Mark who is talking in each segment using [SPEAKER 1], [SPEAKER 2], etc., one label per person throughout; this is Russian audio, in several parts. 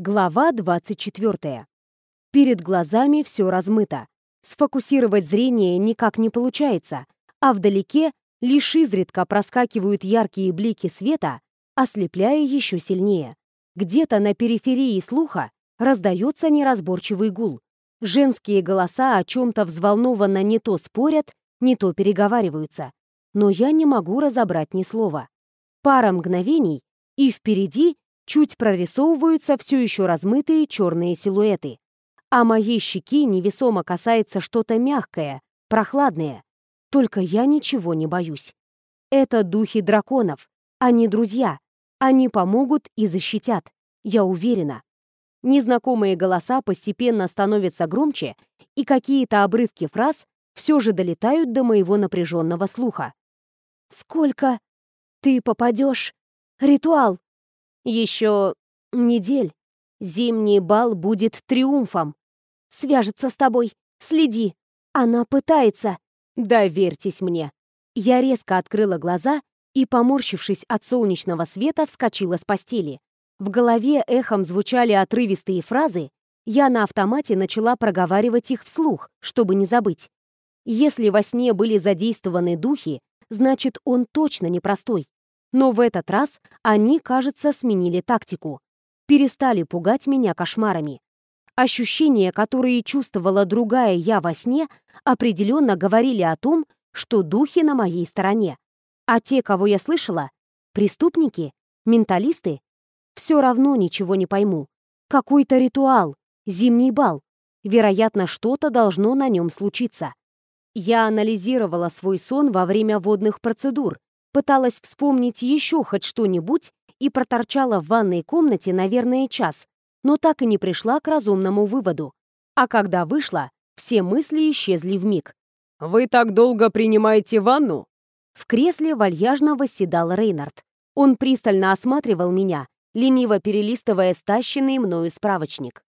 [SPEAKER 1] Глава 24. Перед глазами все размыто. Сфокусировать зрение никак не получается, а вдалеке лишь изредка проскакивают яркие блики света, ослепляя еще сильнее. Где-то на периферии слуха раздается неразборчивый гул. Женские голоса о чем-то взволнованно не то спорят, не то переговариваются. Но я не могу разобрать ни слова. Пара мгновений, и впереди чуть прорисовываются все еще размытые черные силуэты. А моей щеки невесомо касается что-то мягкое, прохладное. Только я ничего не боюсь. Это духи драконов. Они друзья. Они помогут и защитят. Я уверена. Незнакомые голоса постепенно становятся громче, и какие-то обрывки фраз все же долетают до моего напряженного слуха. «Сколько ты попадешь? Ритуал!» Еще недель. Зимний бал будет триумфом. Свяжется с тобой. Следи. Она пытается. Доверьтесь мне. Я резко открыла глаза и, поморщившись от солнечного света, вскочила с постели. В голове эхом звучали отрывистые фразы, я на автомате начала проговаривать их вслух, чтобы не забыть. Если во сне были задействованы духи, значит, он точно непростой. Но в этот раз они, кажется, сменили тактику. Перестали пугать меня кошмарами. Ощущения, которые чувствовала другая я во сне, определенно говорили о том, что духи на моей стороне. А те, кого я слышала, преступники, менталисты, все равно ничего не пойму. Какой-то ритуал, зимний бал. Вероятно, что-то должно на нем случиться. Я анализировала свой сон во время водных процедур, Пыталась вспомнить еще хоть что-нибудь и проторчала в ванной комнате, наверное, час, но так и не пришла к разумному выводу. А когда вышла, все мысли исчезли в миг.
[SPEAKER 2] «Вы так долго принимаете ванну?»
[SPEAKER 1] В кресле вальяжно восседал Рейнард. Он пристально осматривал меня, лениво перелистывая стащенный мною справочник.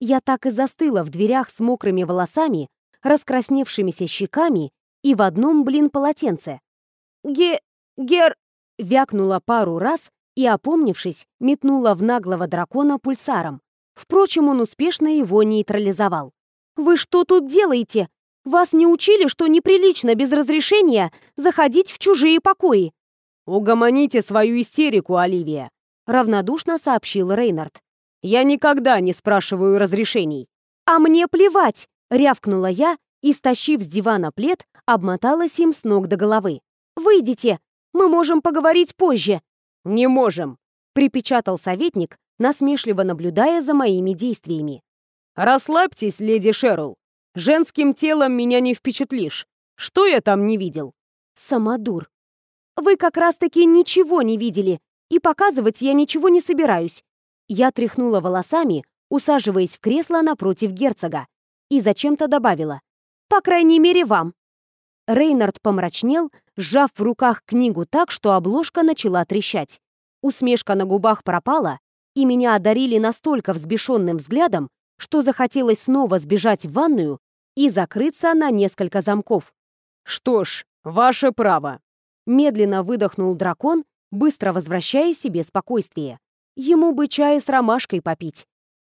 [SPEAKER 1] Я так и застыла в дверях с мокрыми волосами, раскрасневшимися щеками и в одном, блин, полотенце. «Ге... Гер...» Вякнула пару раз и, опомнившись, метнула в наглого дракона пульсаром. Впрочем, он успешно его нейтрализовал. «Вы что тут делаете? Вас не учили, что неприлично без разрешения заходить в чужие покои?»
[SPEAKER 2] «Угомоните свою истерику, Оливия», — равнодушно сообщил Рейнард. «Я никогда не спрашиваю разрешений».
[SPEAKER 1] «А мне плевать!» — рявкнула я и, стащив с дивана плед, обмоталась им с ног до головы. «Выйдите! Мы можем поговорить позже».
[SPEAKER 2] «Не можем», —
[SPEAKER 1] припечатал советник, насмешливо наблюдая за моими действиями.
[SPEAKER 2] «Расслабьтесь, леди Шерл. Женским телом меня не впечатлишь. Что я там не видел?»
[SPEAKER 1] «Самодур. Вы как раз-таки ничего не видели, и показывать я ничего не собираюсь». Я тряхнула волосами, усаживаясь в кресло напротив герцога, и зачем-то добавила. «По крайней мере, вам». Рейнард помрачнел, сжав в руках книгу так, что обложка начала трещать. Усмешка на губах пропала, и меня одарили настолько взбешенным взглядом, что захотелось снова сбежать в ванную и закрыться на несколько замков.
[SPEAKER 2] «Что ж, ваше право!»
[SPEAKER 1] Медленно выдохнул дракон, быстро возвращая себе спокойствие. Ему бы чая с ромашкой попить.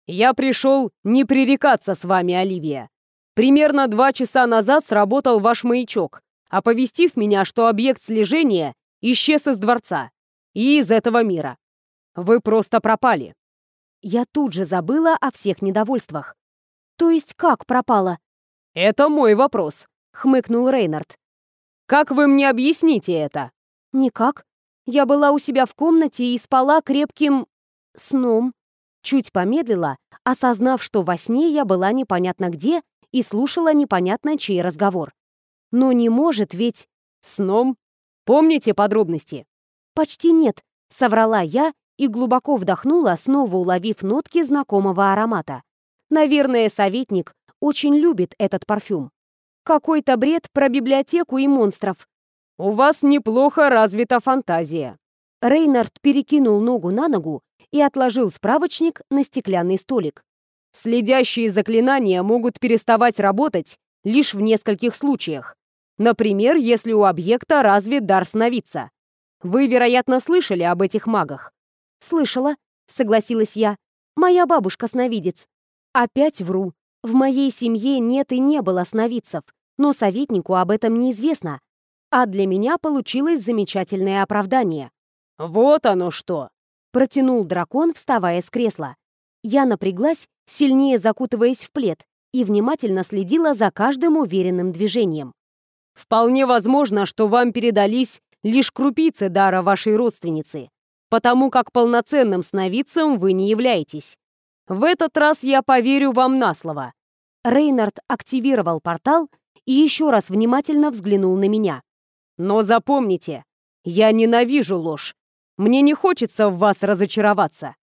[SPEAKER 2] «Я пришел не пререкаться с вами, Оливия. Примерно два часа назад сработал ваш маячок, оповестив меня, что объект слежения исчез из дворца и из этого мира. Вы просто пропали.
[SPEAKER 1] Я тут же забыла о всех недовольствах. То есть как пропала?
[SPEAKER 2] Это мой вопрос, хмыкнул Рейнард. Как вы мне объясните это?
[SPEAKER 1] Никак. Я была у себя в комнате и спала крепким сном. Чуть помедлила, осознав, что во сне я была непонятно где и слушала непонятно чей разговор. Но не может ведь...
[SPEAKER 2] Сном? Помните подробности?
[SPEAKER 1] Почти нет, соврала я и глубоко вдохнула, снова уловив нотки знакомого аромата. Наверное, советник очень любит этот парфюм. Какой-то бред про библиотеку и монстров.
[SPEAKER 2] У вас неплохо развита фантазия.
[SPEAKER 1] Рейнард перекинул ногу на ногу и отложил справочник на стеклянный столик.
[SPEAKER 2] Следящие заклинания могут переставать работать лишь в нескольких случаях. Например, если у объекта развит дар сновидца. Вы, вероятно, слышали об этих магах.
[SPEAKER 1] «Слышала», — согласилась я. Моя бабушка сновидец. Опять вру. В моей семье нет и не было сновидцев, но советнику об этом неизвестно. А для меня получилось замечательное оправдание.
[SPEAKER 2] «Вот оно что!»
[SPEAKER 1] — протянул дракон, вставая с кресла. Я напряглась, сильнее закутываясь в плед, и внимательно следила за каждым уверенным движением.
[SPEAKER 2] «Вполне возможно, что вам передались лишь крупицы дара вашей родственницы, потому как полноценным сновидцем вы не являетесь. В этот раз я поверю вам на слово».
[SPEAKER 1] Рейнард активировал портал и еще раз внимательно взглянул на меня.
[SPEAKER 2] «Но запомните, я ненавижу ложь. Мне не хочется в вас разочароваться».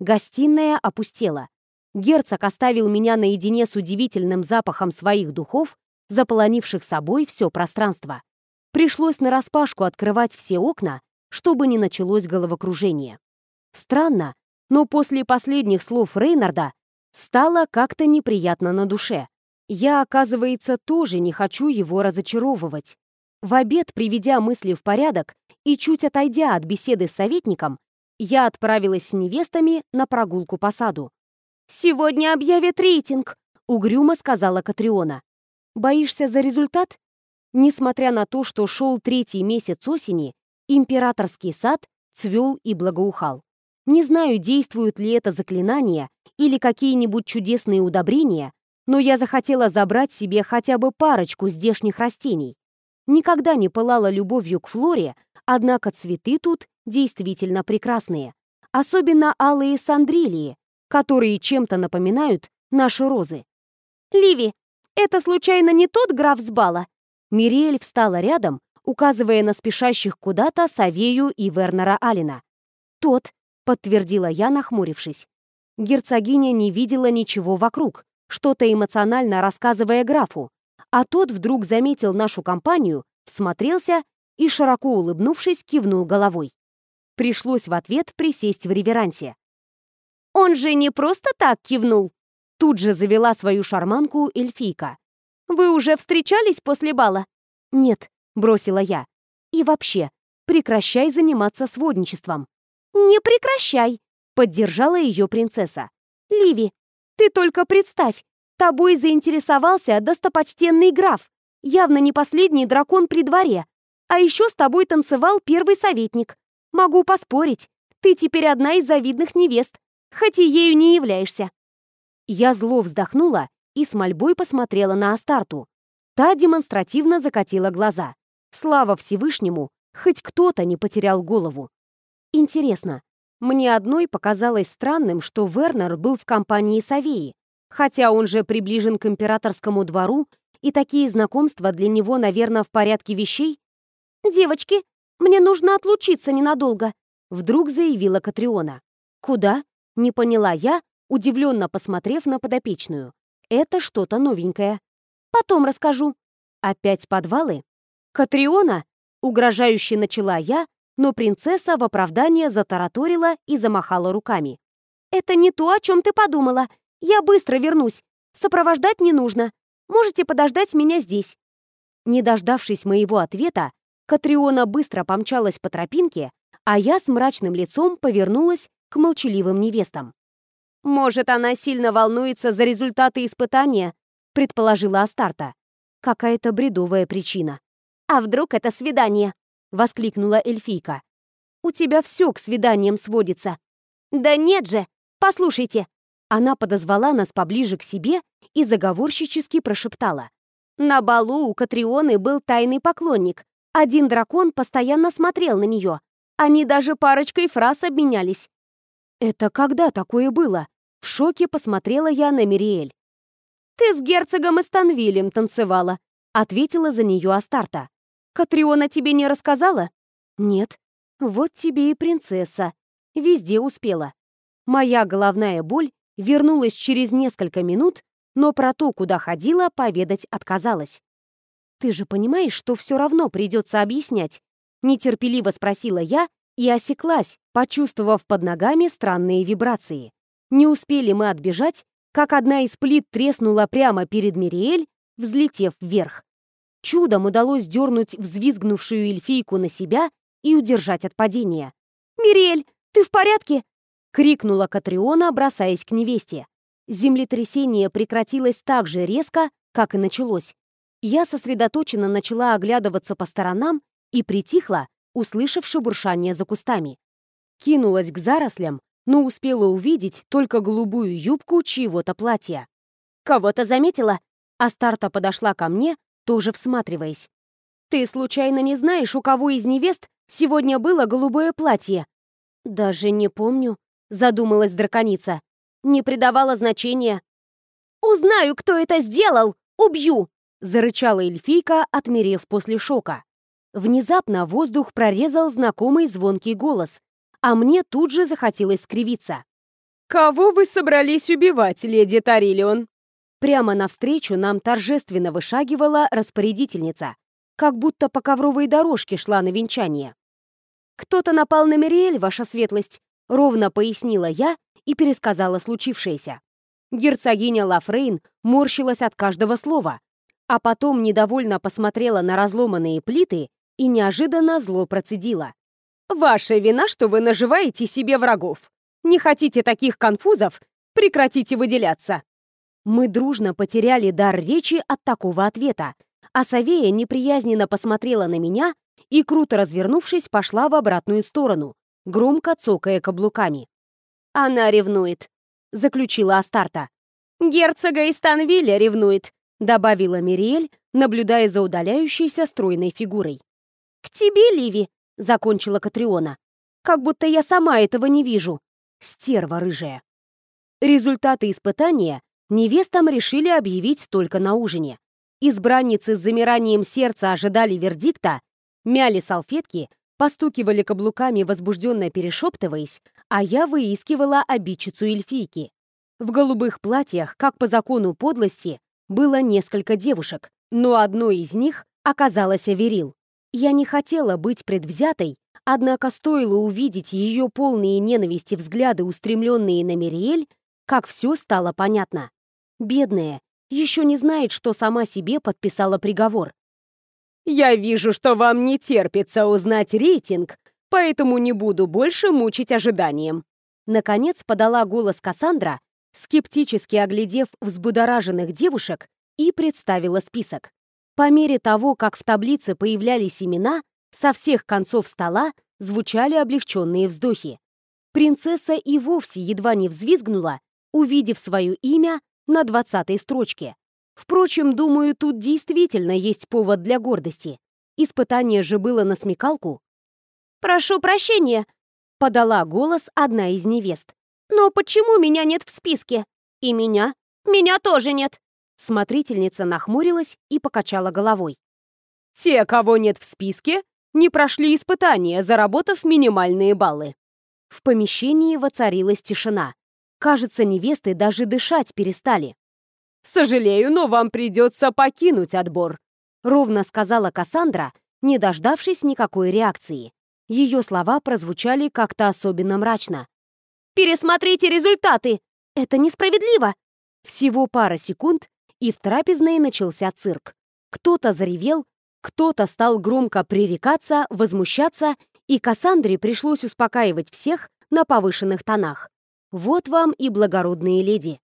[SPEAKER 1] Гостиная опустела. Герцог оставил меня наедине с удивительным запахом своих духов, заполонивших собой все пространство. Пришлось нараспашку открывать все окна, чтобы не началось головокружение. Странно, но после последних слов Рейнарда стало как-то неприятно на душе. Я, оказывается, тоже не хочу его разочаровывать. В обед, приведя мысли в порядок и чуть отойдя от беседы с советником, я отправилась с невестами на прогулку по саду. «Сегодня объявят рейтинг», — угрюмо сказала Катриона. «Боишься за результат?» Несмотря на то, что шел третий месяц осени, императорский сад цвел и благоухал. Не знаю, действуют ли это заклинания или какие-нибудь чудесные удобрения, но я захотела забрать себе хотя бы парочку здешних растений. Никогда не пылала любовью к флоре, однако цветы тут действительно прекрасные. Особенно алые сандрилии, которые чем-то напоминают наши розы. «Ливи, это случайно не тот граф с бала?» Мириэль встала рядом, указывая на спешащих куда-то Савею и Вернера Алина. «Тот», — подтвердила я, нахмурившись. Герцогиня не видела ничего вокруг, что-то эмоционально рассказывая графу, а тот вдруг заметил нашу компанию, всмотрелся и, широко улыбнувшись, кивнул головой. Пришлось в ответ присесть в реверансе. «Он же не просто так кивнул!» Тут же завела свою шарманку эльфийка. «Вы уже встречались после бала?» «Нет», — бросила я. «И вообще, прекращай заниматься сводничеством». «Не прекращай», — поддержала ее принцесса. «Ливи, ты только представь, тобой заинтересовался достопочтенный граф, явно не последний дракон при дворе. А еще с тобой танцевал первый советник. Могу поспорить, ты теперь одна из завидных невест хоть и ею не являешься». Я зло вздохнула и с мольбой посмотрела на Астарту. Та демонстративно закатила глаза. Слава Всевышнему, хоть кто-то не потерял голову. Интересно, мне одной показалось странным, что Вернер был в компании Савеи, хотя он же приближен к императорскому двору, и такие знакомства для него, наверное, в порядке вещей. «Девочки, мне нужно отлучиться ненадолго», — вдруг заявила Катриона. «Куда?» Не поняла я, удивленно посмотрев на подопечную. Это что-то новенькое. Потом расскажу. Опять подвалы? Катриона? Угрожающе начала я, но принцесса в оправдание затараторила и замахала руками. «Это не то, о чем ты подумала. Я быстро вернусь. Сопровождать не нужно. Можете подождать меня здесь». Не дождавшись моего ответа, Катриона быстро помчалась по тропинке, а я с мрачным лицом повернулась к молчаливым невестам. «Может, она сильно волнуется за результаты испытания?» — предположила Астарта. «Какая-то бредовая причина». «А вдруг это свидание?» — воскликнула эльфийка. «У тебя все к свиданиям сводится». «Да нет же! Послушайте!» Она подозвала нас поближе к себе и заговорщически прошептала. На балу у Катрионы был тайный поклонник. Один дракон постоянно смотрел на нее. Они даже парочкой фраз обменялись. «Это когда такое было?» В шоке посмотрела я на Мириэль. «Ты с герцогом Эстанвилем танцевала», — ответила за нее Астарта. «Катриона тебе не рассказала?» «Нет». «Вот тебе и принцесса. Везде успела». Моя головная боль вернулась через несколько минут, но про то, куда ходила, поведать отказалась. «Ты же понимаешь, что все равно придется объяснять?» Нетерпеливо спросила я, и осеклась, почувствовав под ногами странные вибрации. Не успели мы отбежать, как одна из плит треснула прямо перед Мириэль, взлетев вверх. Чудом удалось дернуть взвизгнувшую эльфийку на себя и удержать от падения. «Мириэль, ты в порядке?» — крикнула Катриона, бросаясь к невесте. Землетрясение прекратилось так же резко, как и началось. Я сосредоточенно начала оглядываться по сторонам и притихла, услышав шебуршание за кустами. Кинулась к зарослям, но успела увидеть только голубую юбку чьего-то платья. «Кого-то заметила?» Астарта подошла ко мне, тоже всматриваясь. «Ты случайно не знаешь, у кого из невест сегодня было голубое платье?» «Даже не помню», — задумалась драконица. «Не придавала значения». «Узнаю, кто это сделал! Убью!» — зарычала эльфийка, отмерев после шока. Внезапно воздух прорезал знакомый звонкий голос, а мне тут же захотелось скривиться.
[SPEAKER 2] «Кого вы собрались убивать, леди Тарилион?»
[SPEAKER 1] Прямо навстречу нам торжественно вышагивала распорядительница, как будто по ковровой дорожке шла на венчание. «Кто-то напал на Мириэль, ваша светлость», — ровно пояснила я и пересказала случившееся. Герцогиня Лафрейн морщилась от каждого слова, а потом недовольно посмотрела на разломанные плиты и неожиданно зло процедила.
[SPEAKER 2] «Ваша вина, что вы наживаете себе врагов. Не хотите таких конфузов? Прекратите выделяться!»
[SPEAKER 1] Мы дружно потеряли дар речи от такого ответа, а Савея неприязненно посмотрела на меня и, круто развернувшись, пошла в обратную сторону, громко цокая каблуками. «Она ревнует», — заключила Астарта.
[SPEAKER 2] «Герцога из Станвилля ревнует», —
[SPEAKER 1] добавила Мириэль, наблюдая за удаляющейся стройной фигурой.
[SPEAKER 3] «К тебе, Ливи», —
[SPEAKER 1] закончила Катриона. «Как будто я сама этого не вижу. Стерва рыжая». Результаты испытания невестам решили объявить только на ужине. Избранницы с замиранием сердца ожидали вердикта, мяли салфетки, постукивали каблуками, возбужденно перешептываясь, а я выискивала обидчицу эльфийки. В голубых платьях, как по закону подлости, было несколько девушек, но одной из них оказалась Аверил. Я не хотела быть предвзятой, однако стоило увидеть ее полные ненависти взгляды, устремленные на Мириэль, как все стало понятно. Бедная, еще не знает, что сама себе подписала приговор.
[SPEAKER 2] «Я вижу, что вам не терпится узнать рейтинг, поэтому не буду больше мучить ожиданием».
[SPEAKER 1] Наконец подала голос Кассандра, скептически оглядев взбудораженных девушек, и представила список. По мере того, как в таблице появлялись имена, со всех концов стола звучали облегченные вздохи. Принцесса и вовсе едва не взвизгнула, увидев свое имя на двадцатой строчке. Впрочем, думаю, тут действительно есть повод для гордости. Испытание же было на смекалку.
[SPEAKER 3] «Прошу прощения», — подала голос одна из невест. «Но почему меня нет в списке? И меня? Меня тоже нет!»
[SPEAKER 1] Смотрительница нахмурилась и покачала головой.
[SPEAKER 2] «Те, кого нет в списке, не прошли испытания, заработав минимальные баллы».
[SPEAKER 1] В помещении воцарилась тишина. Кажется, невесты даже дышать перестали.
[SPEAKER 2] «Сожалею, но вам придется покинуть отбор», — ровно сказала Кассандра, не дождавшись никакой реакции.
[SPEAKER 1] Ее слова прозвучали как-то особенно мрачно.
[SPEAKER 3] «Пересмотрите результаты! Это несправедливо!»
[SPEAKER 1] Всего пара секунд, и в трапезной начался цирк. Кто-то заревел, кто-то стал громко пререкаться, возмущаться, и Кассандре пришлось успокаивать всех на повышенных тонах. Вот вам и благородные леди.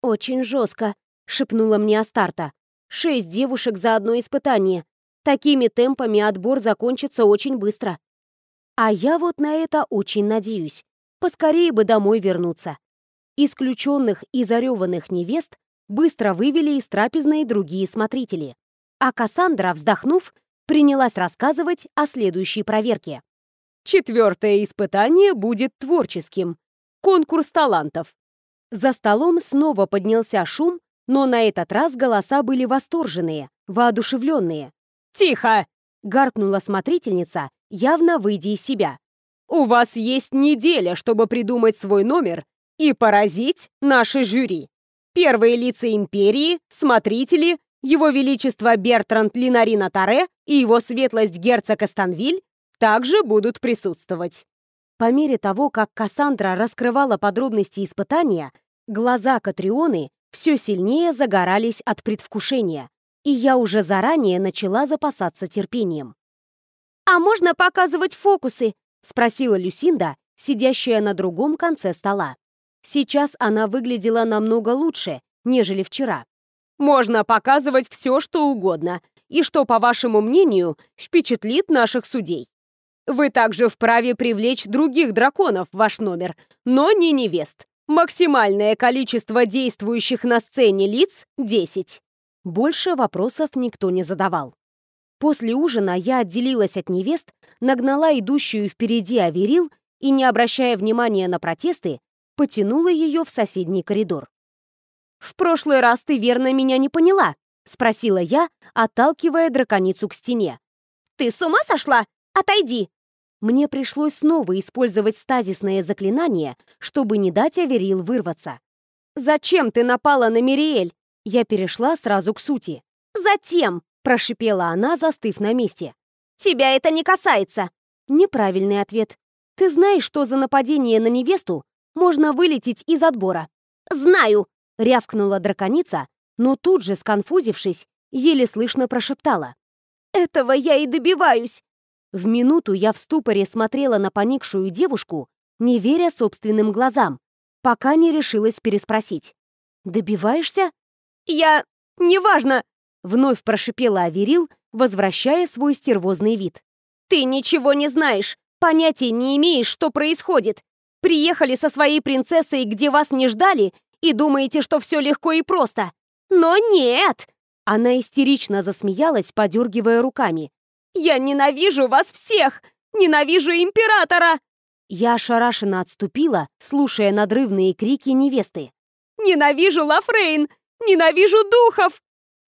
[SPEAKER 1] «Очень жестко», — шепнула мне Астарта. «Шесть девушек за одно испытание. Такими темпами отбор закончится очень быстро». А я вот на это очень надеюсь. Поскорее бы домой вернуться. Исключенных и зареванных невест быстро вывели из трапезной другие смотрители. А Кассандра, вздохнув, принялась рассказывать о следующей проверке.
[SPEAKER 2] Четвертое испытание будет творческим. Конкурс талантов.
[SPEAKER 1] За столом снова поднялся шум, но на этот раз голоса были восторженные, воодушевленные.
[SPEAKER 2] «Тихо!» — гаркнула смотрительница, явно выйдя из себя. «У вас есть неделя, чтобы придумать свой номер и поразить наше жюри. Первые лица империи, смотрители, его величество Бертранд Линарина Таре и его светлость герцог Астанвиль также будут присутствовать.
[SPEAKER 1] По мере того, как Кассандра раскрывала подробности испытания, глаза Катрионы все сильнее загорались от предвкушения, и я уже заранее начала запасаться терпением.
[SPEAKER 3] «А можно показывать фокусы?»
[SPEAKER 1] — спросила Люсинда, сидящая на другом конце стола. Сейчас она выглядела намного лучше, нежели вчера.
[SPEAKER 2] «Можно показывать все, что угодно, и что, по вашему мнению, впечатлит наших судей. Вы также вправе привлечь других драконов в ваш номер, но не невест. Максимальное количество действующих на сцене лиц — 10.
[SPEAKER 1] Больше вопросов никто не задавал. После ужина я отделилась от невест, нагнала идущую впереди Аверил и, не обращая внимания на протесты, потянула ее в соседний коридор. «В прошлый раз ты верно меня не поняла», — спросила я, отталкивая драконицу к стене.
[SPEAKER 3] «Ты с ума сошла? Отойди!»
[SPEAKER 1] Мне пришлось снова использовать стазисное заклинание, чтобы не дать Аверил вырваться.
[SPEAKER 3] «Зачем ты напала на Мириэль?»
[SPEAKER 1] Я перешла сразу к сути.
[SPEAKER 3] «Затем!»
[SPEAKER 1] — прошипела она, застыв на месте.
[SPEAKER 3] «Тебя это не касается!»
[SPEAKER 1] Неправильный ответ. «Ты знаешь, что за нападение на невесту можно вылететь из отбора?»
[SPEAKER 3] «Знаю!»
[SPEAKER 1] — рявкнула драконица, но тут же, сконфузившись, еле слышно прошептала.
[SPEAKER 3] «Этого я и добиваюсь!»
[SPEAKER 1] В минуту я в ступоре смотрела на поникшую девушку, не веря собственным глазам, пока не решилась переспросить. «Добиваешься?»
[SPEAKER 3] «Я... неважно!»
[SPEAKER 1] — вновь прошипела Аверил, возвращая свой стервозный вид.
[SPEAKER 3] «Ты ничего не знаешь, понятия не имеешь, что происходит. Приехали со своей принцессой, где вас не ждали, и думаете, что все легко и просто. Но нет!»
[SPEAKER 1] Она истерично засмеялась, подергивая руками.
[SPEAKER 3] «Я ненавижу вас всех! Ненавижу императора!»
[SPEAKER 1] Я ошарашенно отступила, слушая надрывные крики невесты.
[SPEAKER 3] «Ненавижу Лафрейн! Ненавижу духов!»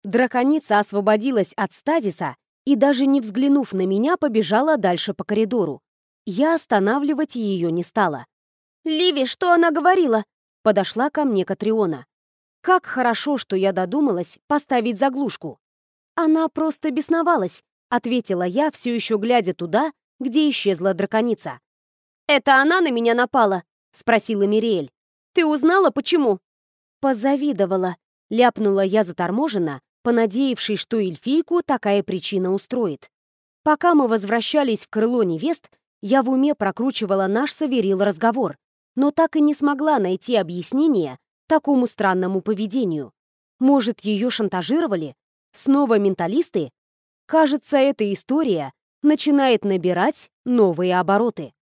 [SPEAKER 1] Драконица освободилась от стазиса и, даже не взглянув на меня, побежала дальше по коридору. Я останавливать ее не стала.
[SPEAKER 3] «Ливи, что она говорила?»
[SPEAKER 1] Подошла ко мне Катриона. Как хорошо, что я додумалась поставить заглушку. Она просто бесновалась, ответила я, все еще глядя туда, где исчезла драконица.
[SPEAKER 3] «Это она на меня напала?» — спросила Мириэль. «Ты узнала, почему?»
[SPEAKER 1] «Позавидовала», — ляпнула я заторможенно, понадеявшись, что эльфийку такая причина устроит. Пока мы возвращались в крыло невест, я в уме прокручивала наш Саверил разговор, но так и не смогла найти объяснение такому странному поведению. Может, ее шантажировали? Снова менталисты? Кажется, эта история начинает набирать новые обороты.